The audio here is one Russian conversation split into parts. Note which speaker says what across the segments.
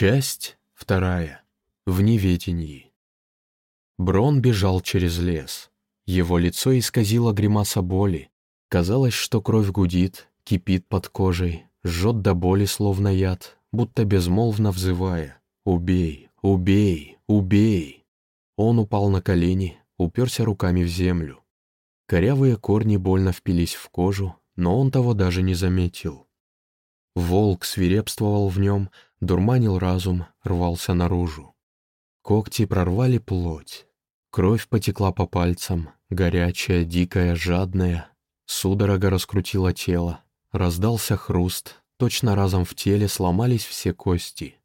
Speaker 1: Часть вторая. В неведении. Брон бежал через лес. Его лицо исказило гримаса боли. Казалось, что кровь гудит, кипит под кожей, жжет до боли, словно яд, будто безмолвно взывая «Убей! Убей! Убей!». Он упал на колени, уперся руками в землю. Корявые корни больно впились в кожу, но он того даже не заметил. Волк свирепствовал в нем, дурманил разум, рвался наружу. Когти прорвали плоть. Кровь потекла по пальцам, горячая, дикая, жадная. Судорога раскрутила тело. Раздался хруст, точно разом в теле сломались все кости.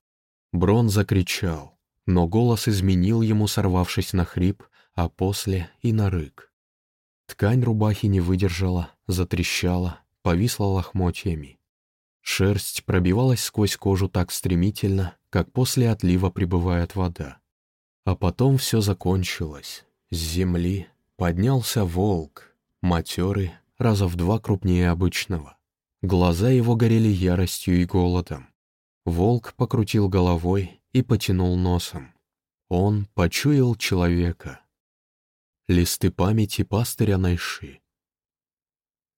Speaker 1: Брон закричал, но голос изменил ему, сорвавшись на хрип, а после и на рык. Ткань рубахи не выдержала, затрещала, повисла лохмотьями. Шерсть пробивалась сквозь кожу так стремительно, как после отлива прибывает вода. А потом все закончилось. С земли поднялся волк, матерый, раза в два крупнее обычного. Глаза его горели яростью и голодом. Волк покрутил головой и потянул носом. Он почуял человека. Листы памяти пастыря Найши.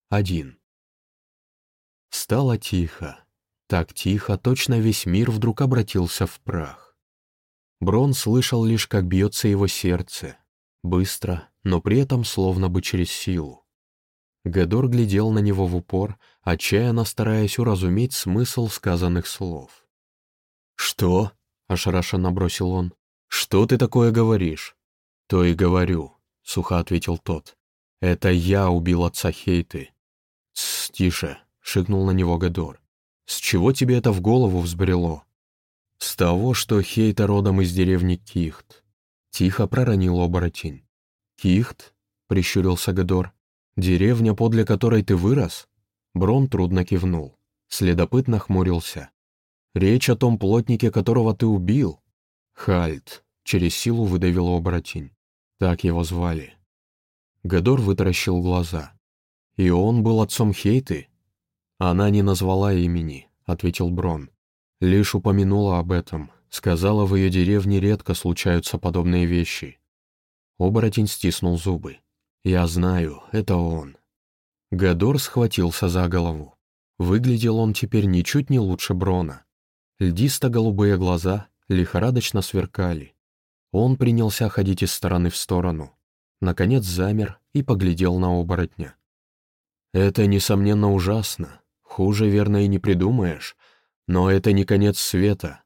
Speaker 1: Один. Стало тихо. Так тихо, точно весь мир вдруг обратился в прах. Брон слышал лишь, как бьется его сердце. Быстро, но при этом словно бы через силу. Гедор глядел на него в упор, отчаянно стараясь уразуметь смысл сказанных слов. «Что?» — ошарашенно бросил он. «Что ты такое говоришь?» «То и говорю», — сухо ответил тот. «Это я убил отца Хейты». «Тсс, тише», шикнул на него Гадор. «С чего тебе это в голову взбрело?» «С того, что Хейта родом из деревни Кихт», — тихо проронил оборотень. «Кихт?» — прищурился Гадор. «Деревня, подле которой ты вырос?» Брон трудно кивнул. Следопыт нахмурился. «Речь о том плотнике, которого ты убил?» «Хальт», — через силу выдавил оборотень. Так его звали. Гадор вытаращил глаза. «И он был отцом Хейты?» «Она не назвала имени», — ответил Брон. «Лишь упомянула об этом. Сказала, в ее деревне редко случаются подобные вещи». Оборотень стиснул зубы. «Я знаю, это он». Гадор схватился за голову. Выглядел он теперь ничуть не лучше Брона. Льдисто-голубые глаза лихорадочно сверкали. Он принялся ходить из стороны в сторону. Наконец замер и поглядел на оборотня. «Это, несомненно, ужасно. Хуже, верно, и не придумаешь. Но это не конец света».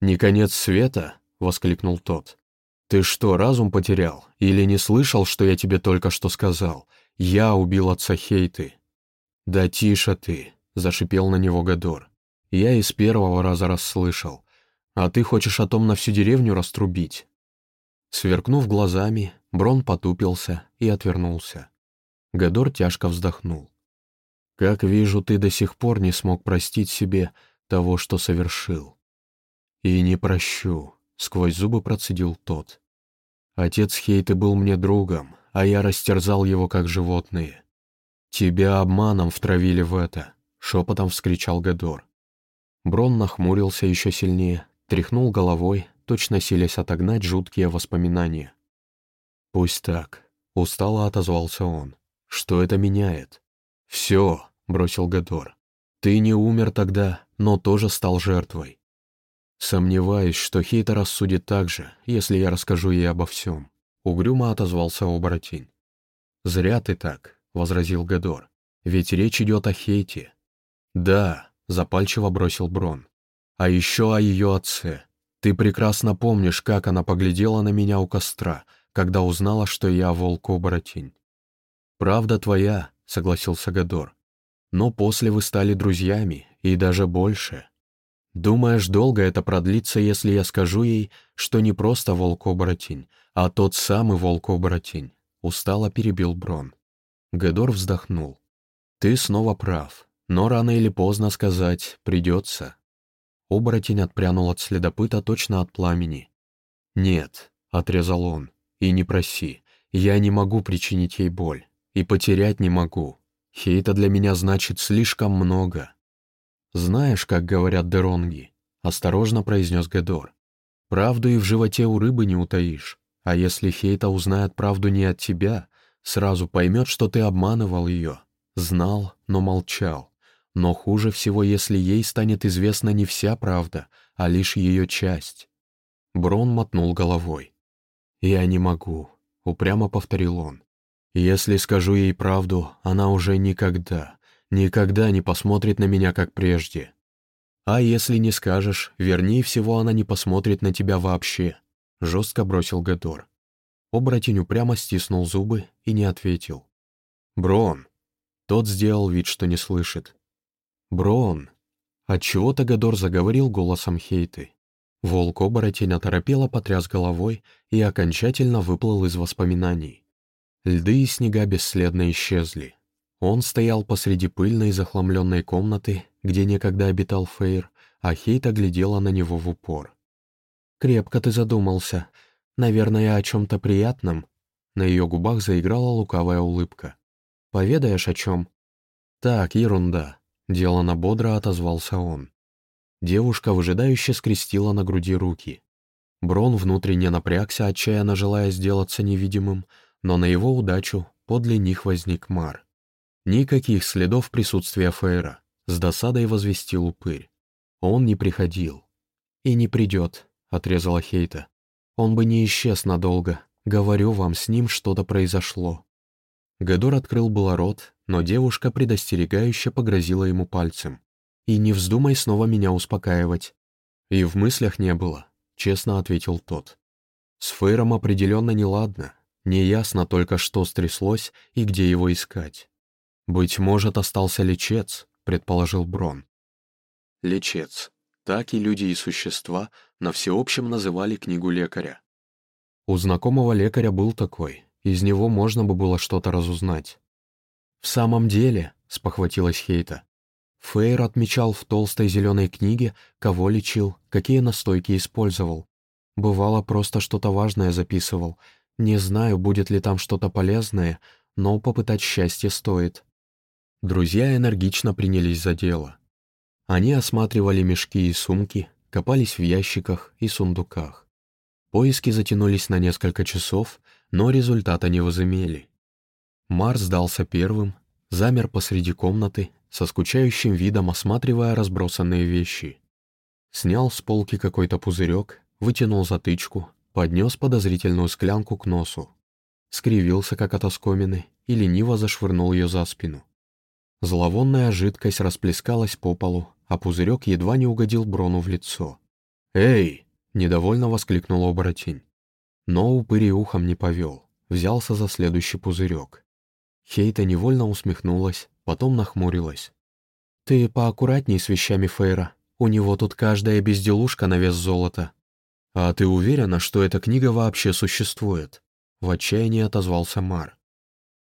Speaker 1: «Не конец света?» — воскликнул тот. «Ты что, разум потерял? Или не слышал, что я тебе только что сказал? Я убил отца Хейты». «Да тише ты», — зашипел на него Гадор. «Я из первого раза расслышал. А ты хочешь о том на всю деревню раструбить?» Сверкнув глазами, Брон потупился и отвернулся. Гадор тяжко вздохнул. Как вижу, ты до сих пор не смог простить себе того, что совершил. И не прощу, — сквозь зубы процедил тот. Отец Хейты был мне другом, а я растерзал его как животные. Тебя обманом втравили в это, — шепотом вскричал Гадор. Брон нахмурился еще сильнее, тряхнул головой, точно силясь отогнать жуткие воспоминания. «Пусть так», — устало отозвался он. «Что это меняет?» «Все», — бросил Гадор. «Ты не умер тогда, но тоже стал жертвой. Сомневаюсь, что Хейта рассудит так же, если я расскажу ей обо всем». Угрюмо отозвался оборотень. «Зря ты так», — возразил Гадор. «Ведь речь идет о Хейте». «Да», — запальчиво бросил Брон. «А еще о ее отце. Ты прекрасно помнишь, как она поглядела на меня у костра, когда узнала, что я волк-оборотень». «Правда твоя», — согласился Гадор. «Но после вы стали друзьями, и даже больше. Думаешь, долго это продлится, если я скажу ей, что не просто волк-оборотень, а тот самый волк-оборотень?» Устало перебил Брон. Гадор вздохнул. «Ты снова прав, но рано или поздно сказать придется». Оборотень отпрянул от следопыта точно от пламени. «Нет», — отрезал он, — «и не проси, я не могу причинить ей боль. И потерять не могу. Хейта для меня значит слишком много. Знаешь, как говорят деронги, — осторожно произнес Гедор. «Правду и в животе у рыбы не утаишь. А если Хейта узнает правду не от тебя, сразу поймет, что ты обманывал ее. Знал, но молчал. Но хуже всего, если ей станет известна не вся правда, а лишь ее часть». Брон мотнул головой. «Я не могу», — упрямо повторил он. «Если скажу ей правду, она уже никогда, никогда не посмотрит на меня, как прежде. А если не скажешь, вернее всего, она не посмотрит на тебя вообще», — жестко бросил Гедор. Оборотень упрямо стиснул зубы и не ответил. «Брон!» Тот сделал вид, что не слышит. «Брон!» Отчего-то Гадор заговорил голосом Хейты. Волк-оборотень оторопело потряс головой и окончательно выплыл из воспоминаний. Льды и снега бесследно исчезли. Он стоял посреди пыльной захламленной комнаты, где некогда обитал Фейр, а Хейта глядела на него в упор. «Крепко ты задумался. Наверное, о чем-то приятном?» На ее губах заиграла лукавая улыбка. «Поведаешь о чем?» «Так, ерунда», — делано бодро отозвался он. Девушка выжидающе скрестила на груди руки. Брон внутренне напрягся, отчаянно желая сделаться невидимым, но на его удачу подле них возник Мар. Никаких следов присутствия Фейра, с досадой возвестил упырь. Он не приходил. «И не придет», — отрезала Хейта. «Он бы не исчез надолго. Говорю вам, с ним что-то произошло». Гедор открыл было рот, но девушка предостерегающе погрозила ему пальцем. «И не вздумай снова меня успокаивать». «И в мыслях не было», — честно ответил тот. «С Фейром определенно неладно. Неясно только, что стряслось и где его искать. «Быть может, остался лечец», — предположил Брон. Лечец. Так и люди и существа на всеобщем называли книгу лекаря. У знакомого лекаря был такой, из него можно бы было что-то разузнать. «В самом деле», — спохватилась Хейта, Фейр отмечал в толстой зеленой книге, кого лечил, какие настойки использовал. Бывало, просто что-то важное записывал. Не знаю, будет ли там что-то полезное, но попытать счастье стоит. Друзья энергично принялись за дело. Они осматривали мешки и сумки, копались в ящиках и сундуках. Поиски затянулись на несколько часов, но результата не возымели. Марс сдался первым, замер посреди комнаты, со скучающим видом осматривая разбросанные вещи. Снял с полки какой-то пузырек, вытянул затычку, поднес подозрительную склянку к носу. Скривился, как от оскомины, и лениво зашвырнул ее за спину. Зловонная жидкость расплескалась по полу, а пузырек едва не угодил Брону в лицо. «Эй!» — недовольно воскликнул оборотень. Но упыри ухом не повел, взялся за следующий пузырек. Хейта невольно усмехнулась, потом нахмурилась. «Ты поаккуратней с вещами Фейра. У него тут каждая безделушка на вес золота». «А ты уверена, что эта книга вообще существует?» В отчаянии отозвался Мар.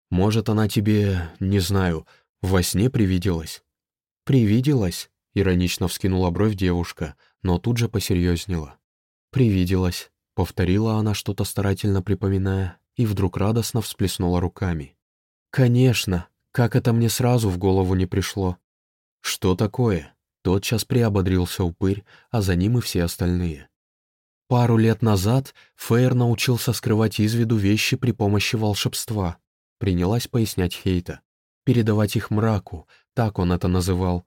Speaker 1: «Может, она тебе, не знаю, во сне привиделась?» «Привиделась?» — иронично вскинула бровь девушка, но тут же посерьезнела. «Привиделась», — повторила она что-то старательно припоминая, и вдруг радостно всплеснула руками. «Конечно! Как это мне сразу в голову не пришло?» «Что такое?» Тотчас приободрился упырь, а за ним и все остальные. Пару лет назад Фейр научился скрывать из виду вещи при помощи волшебства, принялась пояснять Хейта передавать их мраку, так он это называл,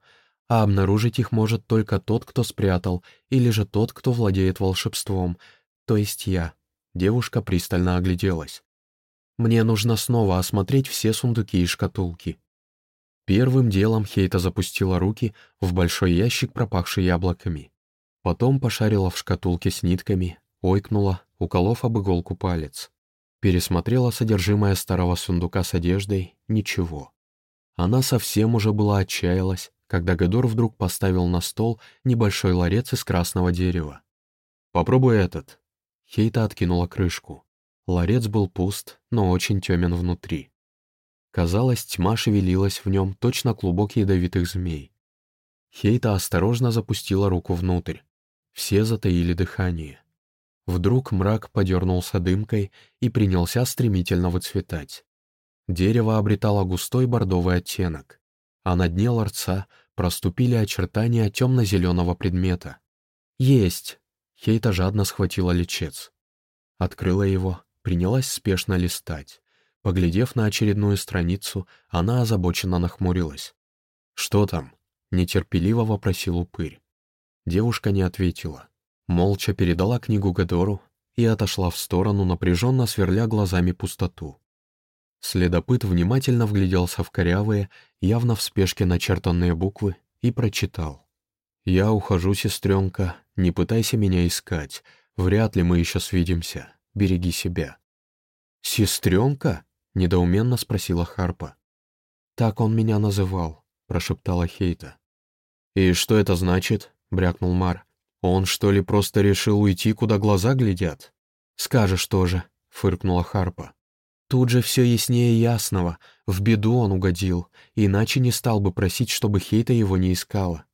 Speaker 1: а обнаружить их может только тот, кто спрятал, или же тот, кто владеет волшебством, то есть я. Девушка пристально огляделась. Мне нужно снова осмотреть все сундуки и шкатулки. Первым делом Хейта запустила руки в большой ящик, пропахший яблоками. Потом пошарила в шкатулке с нитками, ойкнула, уколов об иголку палец. Пересмотрела содержимое старого сундука с одеждой — ничего. Она совсем уже была отчаялась, когда Гедор вдруг поставил на стол небольшой ларец из красного дерева. «Попробуй этот». Хейта откинула крышку. Ларец был пуст, но очень темен внутри. Казалось, тьма шевелилась в нем точно клубок ядовитых змей. Хейта осторожно запустила руку внутрь. Все затаили дыхание. Вдруг мрак подернулся дымкой и принялся стремительно выцветать. Дерево обретало густой бордовый оттенок, а на дне ларца проступили очертания темно-зеленого предмета. «Есть!» Хейта жадно схватила лечец. Открыла его, принялась спешно листать. Поглядев на очередную страницу, она озабоченно нахмурилась. «Что там?» — нетерпеливо вопросил упырь. Девушка не ответила. Молча передала книгу Гадору и отошла в сторону, напряженно сверля глазами пустоту. Следопыт внимательно вгляделся в корявые, явно в спешке начертанные буквы и прочитал. «Я ухожу, сестренка, не пытайся меня искать, вряд ли мы еще свидимся, береги себя». «Сестренка?» — недоуменно спросила Харпа. «Так он меня называл», — прошептала Хейта. «И что это значит?» — брякнул Мар. «Он, что ли, просто решил уйти, куда глаза глядят?» «Скажешь тоже», — фыркнула Харпа. Тут же все яснее ясного, в беду он угодил, иначе не стал бы просить, чтобы Хейта его не искала.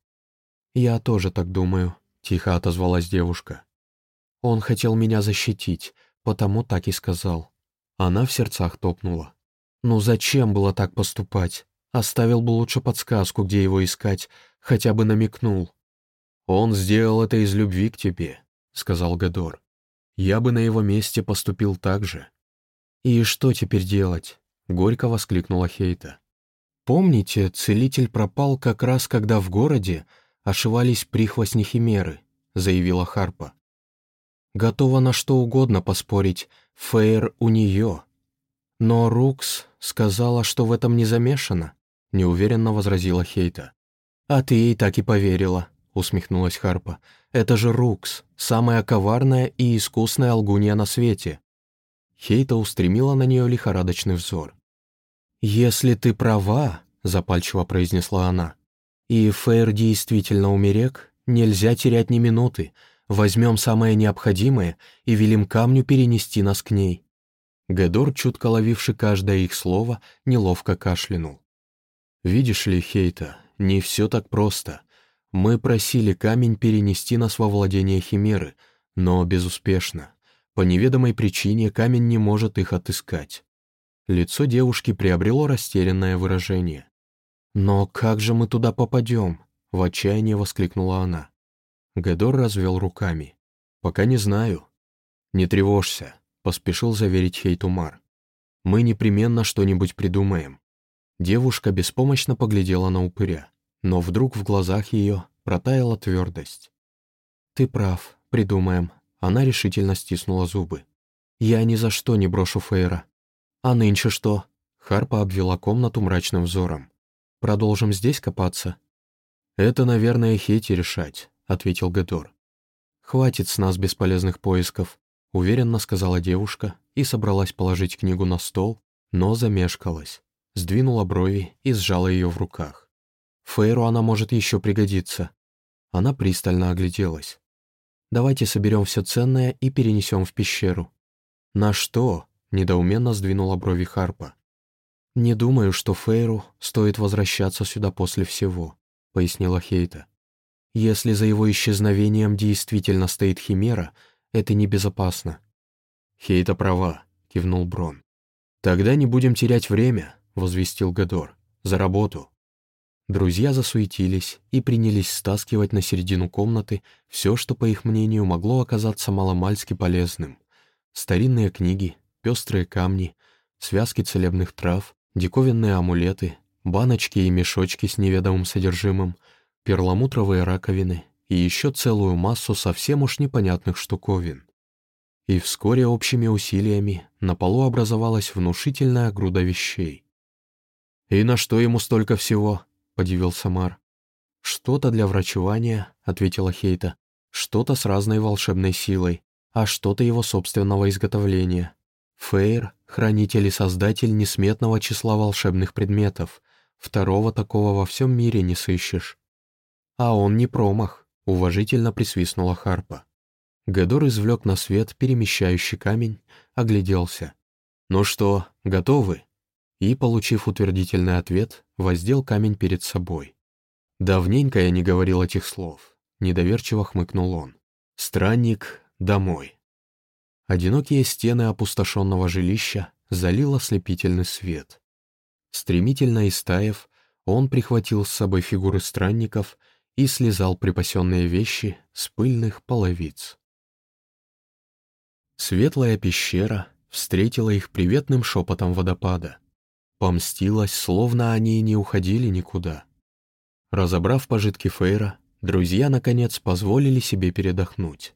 Speaker 1: «Я тоже так думаю», — тихо отозвалась девушка. «Он хотел меня защитить, потому так и сказал». Она в сердцах топнула. «Ну зачем было так поступать? Оставил бы лучше подсказку, где его искать, хотя бы намекнул». «Он сделал это из любви к тебе», — сказал Гадор. «Я бы на его месте поступил так же». «И что теперь делать?» — горько воскликнула Хейта. «Помните, целитель пропал как раз, когда в городе ошивались прихвостни Химеры», — заявила Харпа. «Готова на что угодно поспорить, Фейр у нее. Но Рукс сказала, что в этом не замешана», — неуверенно возразила Хейта. «А ты ей так и поверила», — усмехнулась Харпа. «Это же Рукс, самая коварная и искусная лгунья на свете. Хейта устремила на нее лихорадочный взор. «Если ты права», — запальчиво произнесла она, «и Фейр действительно умерек, нельзя терять ни минуты, возьмем самое необходимое и велим камню перенести нас к ней». Гедор, чутко ловивший каждое их слово, неловко кашлянул. «Видишь ли, Хейта, не все так просто. Мы просили камень перенести нас во владение Химеры, но безуспешно. По неведомой причине камень не может их отыскать. Лицо девушки приобрело растерянное выражение. «Но как же мы туда попадем?» — в отчаянии воскликнула она. Гедор развел руками. «Пока не знаю». «Не тревожься», — поспешил заверить Хейтумар. «Мы непременно что-нибудь придумаем». Девушка беспомощно поглядела на упыря, но вдруг в глазах ее протаяла твердость. «Ты прав, придумаем», она решительно стиснула зубы. «Я ни за что не брошу Фейра». «А нынче что?» Харпа обвела комнату мрачным взором. «Продолжим здесь копаться?» «Это, наверное, Хети решать», — ответил Гедор. «Хватит с нас бесполезных поисков», — уверенно сказала девушка и собралась положить книгу на стол, но замешкалась, сдвинула брови и сжала ее в руках. Фейру она может еще пригодиться. Она пристально огляделась. Давайте соберем все ценное и перенесем в пещеру». «На что?» — недоуменно сдвинула брови Харпа. «Не думаю, что Фейру стоит возвращаться сюда после всего», — пояснила Хейта. «Если за его исчезновением действительно стоит Химера, это небезопасно». «Хейта права», — кивнул Брон. «Тогда не будем терять время», — возвестил Гадор. «За работу». Друзья засуетились и принялись стаскивать на середину комнаты все, что, по их мнению, могло оказаться маломальски полезным. Старинные книги, пестрые камни, связки целебных трав, диковинные амулеты, баночки и мешочки с неведомым содержимым, перламутровые раковины и еще целую массу совсем уж непонятных штуковин. И вскоре общими усилиями на полу образовалась внушительная груда вещей. «И на что ему столько всего?» — подивился Мар. «Что-то для врачевания», — ответила Хейта. «Что-то с разной волшебной силой, а что-то его собственного изготовления. Фейр — хранитель и создатель несметного числа волшебных предметов. Второго такого во всем мире не сыщешь». «А он не промах», — уважительно присвистнула Харпа. Гедор извлек на свет перемещающий камень, огляделся. «Ну что, готовы?» И, получив утвердительный ответ, воздел камень перед собой. «Давненько я не говорил этих слов», — недоверчиво хмыкнул он. «Странник, домой». Одинокие стены опустошенного жилища залил ослепительный свет. Стремительно истаев, он прихватил с собой фигуры странников и слезал припасенные вещи с пыльных половиц. Светлая пещера встретила их приветным шепотом водопада. Помстилась, словно они и не уходили никуда. Разобрав пожитки Фейра, друзья, наконец, позволили себе передохнуть.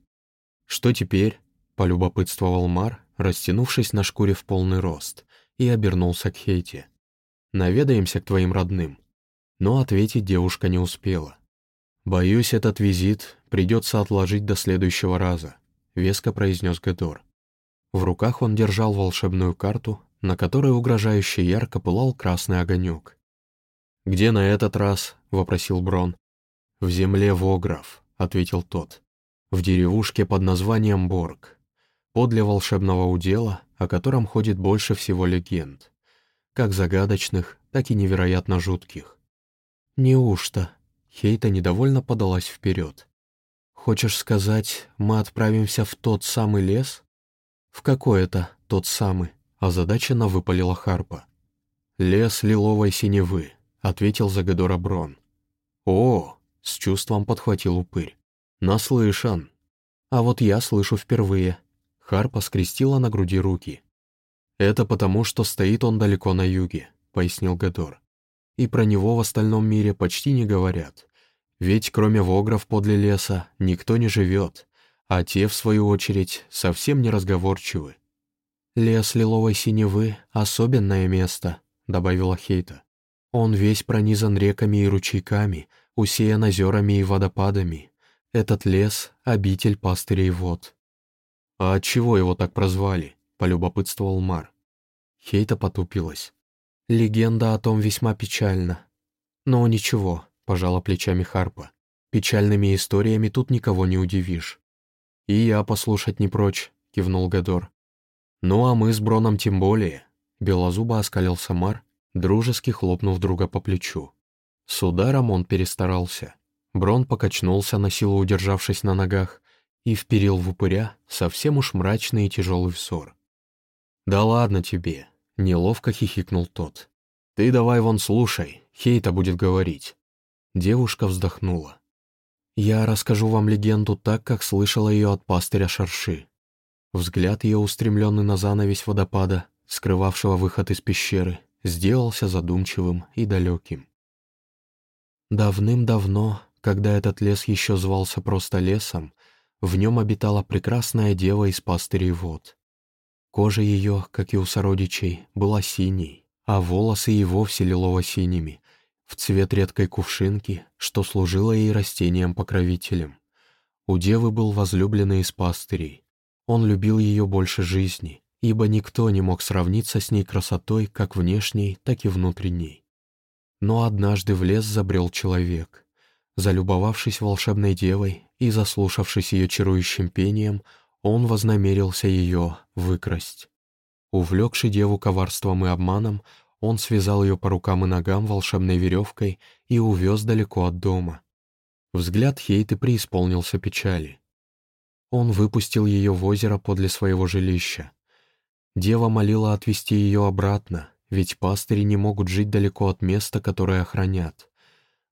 Speaker 1: «Что теперь?» — полюбопытствовал Мар, растянувшись на шкуре в полный рост, и обернулся к Хейте. «Наведаемся к твоим родным». Но ответить девушка не успела. «Боюсь, этот визит придется отложить до следующего раза», — веско произнес Гедор. В руках он держал волшебную карту, на которой угрожающе ярко пылал красный огонек. «Где на этот раз?» — вопросил Брон. «В земле Вогров», — ответил тот. «В деревушке под названием Борг. Подле волшебного удела, о котором ходит больше всего легенд. Как загадочных, так и невероятно жутких. «Неужто?» — Хейта недовольно подалась вперед. «Хочешь сказать, мы отправимся в тот самый лес?» «В какой это тот самый?» — озадаченно выпалила Харпа. «Лес лиловой синевы», — ответил Загадора Брон. «О!» — с чувством подхватил упырь. «Наслышан!» «А вот я слышу впервые». Харпа скрестила на груди руки. «Это потому, что стоит он далеко на юге», — пояснил Гадор. «И про него в остальном мире почти не говорят. Ведь кроме вогров подле леса никто не живет, а те, в свою очередь, совсем не разговорчивы. «Лес лиловой синевы — особенное место», — добавила Хейта. «Он весь пронизан реками и ручейками, усеян озерами и водопадами. Этот лес — обитель пастырей вод». «А отчего его так прозвали?» — полюбопытствовал Мар. Хейта потупилась. «Легенда о том весьма печальна. Но ничего», — пожала плечами Харпа. «Печальными историями тут никого не удивишь. «И я послушать не прочь», — кивнул Гадор. «Ну а мы с Броном тем более», — белозубо оскалился Мар, дружески хлопнув друга по плечу. С ударом он перестарался. Брон покачнулся, на силу удержавшись на ногах, и вперил в упыря совсем уж мрачный и тяжелый взор. «Да ладно тебе», — неловко хихикнул тот. «Ты давай вон слушай, Хейта будет говорить». Девушка вздохнула. Я расскажу вам легенду так, как слышала ее от пастыря Шарши. Взгляд ее, устремленный на занавесь водопада, скрывавшего выход из пещеры, сделался задумчивым и далеким. Давным-давно, когда этот лес еще звался просто лесом, в нем обитала прекрасная дева из пастырей вод. Кожа ее, как и у сородичей, была синей, а волосы и вовсе лилово-синими, в цвет редкой кувшинки, что служило ей растением-покровителем. У девы был возлюбленный из пастырей. Он любил ее больше жизни, ибо никто не мог сравниться с ней красотой как внешней, так и внутренней. Но однажды в лес забрел человек. Залюбовавшись волшебной девой и заслушавшись ее чарующим пением, он вознамерился ее выкрасть. Увлекший деву коварством и обманом, он связал ее по рукам и ногам волшебной веревкой и увез далеко от дома. Взгляд Хейты преисполнился печали. Он выпустил ее в озеро подле своего жилища. Дева молила отвести ее обратно, ведь пастыри не могут жить далеко от места, которое охранят.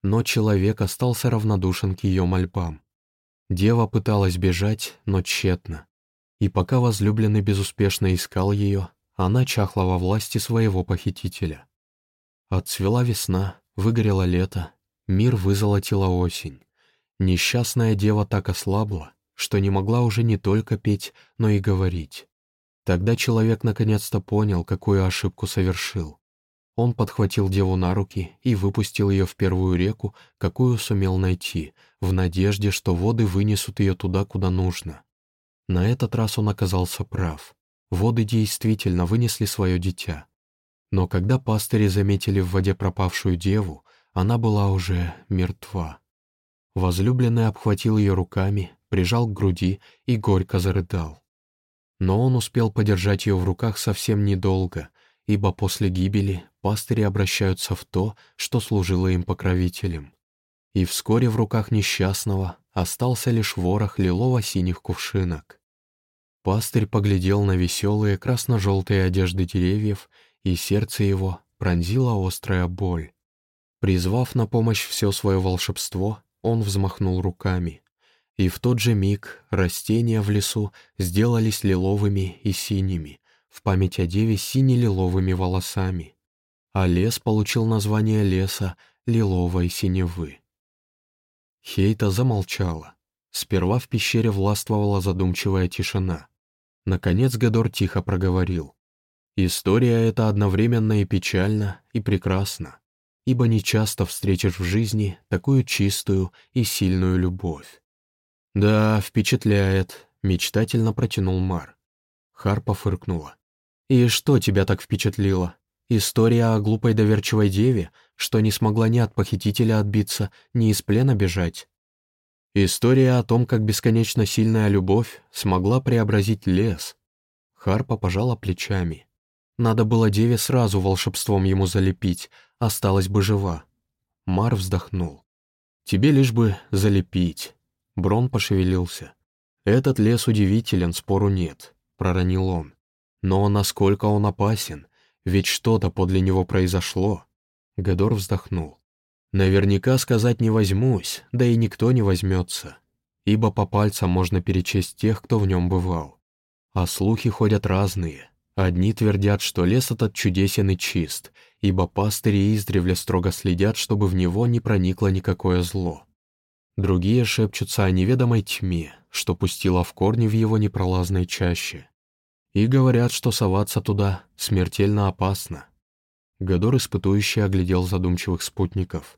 Speaker 1: Но человек остался равнодушен к ее мольбам. Дева пыталась бежать, но тщетно. И пока возлюбленный безуспешно искал ее, она чахла во власти своего похитителя. Отцвела весна, выгорело лето, мир вызолотила осень. Несчастная дева так ослабла, что не могла уже не только петь, но и говорить. Тогда человек наконец-то понял, какую ошибку совершил. Он подхватил деву на руки и выпустил ее в первую реку, какую сумел найти, в надежде, что воды вынесут ее туда, куда нужно. На этот раз он оказался прав. Воды действительно вынесли свое дитя. Но когда пастыри заметили в воде пропавшую деву, она была уже мертва. Возлюбленный обхватил ее руками, прижал к груди и горько зарыдал. Но он успел подержать ее в руках совсем недолго, ибо после гибели пастыри обращаются в то, что служило им покровителем. И вскоре в руках несчастного остался лишь ворох лилово-синих кувшинок. Пастырь поглядел на веселые красно-желтые одежды деревьев, и сердце его пронзила острая боль. Призвав на помощь все свое волшебство, он взмахнул руками. И в тот же миг растения в лесу сделались лиловыми и синими, в память о деве сине-лиловыми волосами. А лес получил название леса лиловой синевы. Хейта замолчала. Сперва в пещере властвовала задумчивая тишина. Наконец Гадор тихо проговорил. «История эта одновременно и печальна, и прекрасна, ибо нечасто встретишь в жизни такую чистую и сильную любовь». «Да, впечатляет», — мечтательно протянул Мар. Харпа фыркнула. «И что тебя так впечатлило? История о глупой доверчивой деве, что не смогла ни от похитителя отбиться, ни из плена бежать?» История о том, как бесконечно сильная любовь смогла преобразить лес. Харпа пожала плечами. Надо было деве сразу волшебством ему залепить, осталась бы жива. Мар вздохнул. «Тебе лишь бы залепить». Брон пошевелился. «Этот лес удивителен, спору нет», — проронил он. «Но насколько он опасен? Ведь что-то подле него произошло». Гадор вздохнул. Наверняка сказать не возьмусь, да и никто не возьмется, ибо по пальцам можно перечесть тех, кто в нем бывал. А слухи ходят разные. Одни твердят, что лес этот чудесен и чист, ибо пастыри издревле строго следят, чтобы в него не проникло никакое зло. Другие шепчутся о неведомой тьме, что пустила в корни в его непролазной чаще. И говорят, что соваться туда смертельно опасно. Гадор испытующий оглядел задумчивых спутников.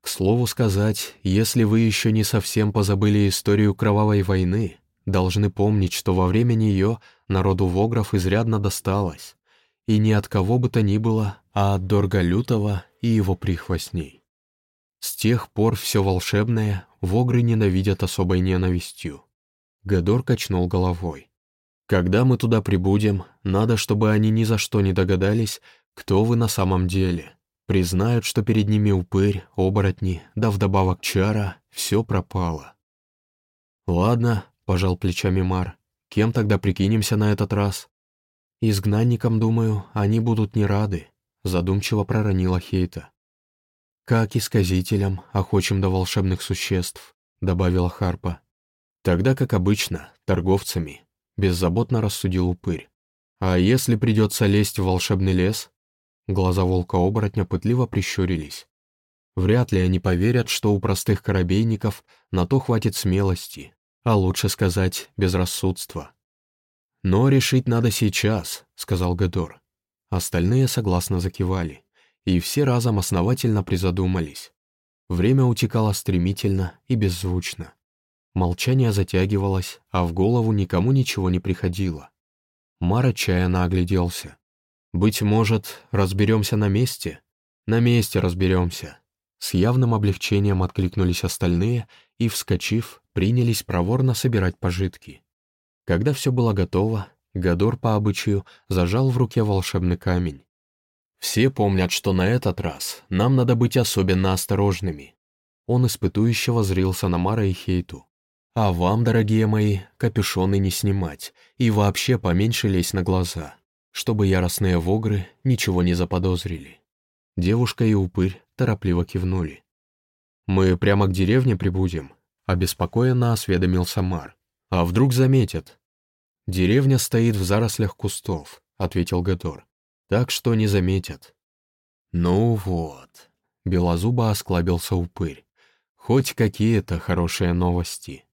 Speaker 1: «К слову сказать, если вы еще не совсем позабыли историю Кровавой войны, должны помнить, что во время нее народу Вогров изрядно досталось, и не от кого бы то ни было, а от Дорга Лютого и его прихвостней. С тех пор все волшебное Вогры ненавидят особой ненавистью». Гадор качнул головой. «Когда мы туда прибудем, надо, чтобы они ни за что не догадались, кто вы на самом деле? Признают, что перед ними упырь, оборотни, да вдобавок чара, все пропало. Ладно, пожал плечами Мар, кем тогда прикинемся на этот раз? Изгнанникам, думаю, они будут не рады, задумчиво проронила Хейта. Как и сказителям, охочим до волшебных существ, добавила Харпа. Тогда, как обычно, торговцами, беззаботно рассудил упырь. А если придется лезть в волшебный лес? Глаза волка-оборотня пытливо прищурились. Вряд ли они поверят, что у простых корабейников на то хватит смелости, а лучше сказать, безрассудства. «Но решить надо сейчас», — сказал Гедор. Остальные согласно закивали, и все разом основательно призадумались. Время утекало стремительно и беззвучно. Молчание затягивалось, а в голову никому ничего не приходило. Мар отчаянно огляделся. «Быть может, разберемся на месте?» «На месте разберемся». С явным облегчением откликнулись остальные и, вскочив, принялись проворно собирать пожитки. Когда все было готово, Гадор по обычаю зажал в руке волшебный камень. «Все помнят, что на этот раз нам надо быть особенно осторожными». Он испытующе возрился на Мара и Хейту. «А вам, дорогие мои, капюшоны не снимать и вообще поменьше лезть на глаза чтобы яростные вогры ничего не заподозрили. Девушка и упырь торопливо кивнули. «Мы прямо к деревне прибудем», — обеспокоенно осведомился Мар. «А вдруг заметят?» «Деревня стоит в зарослях кустов», — ответил Гатор. «Так что не заметят». «Ну вот», — белозубо осклабился упырь. «Хоть какие-то хорошие новости».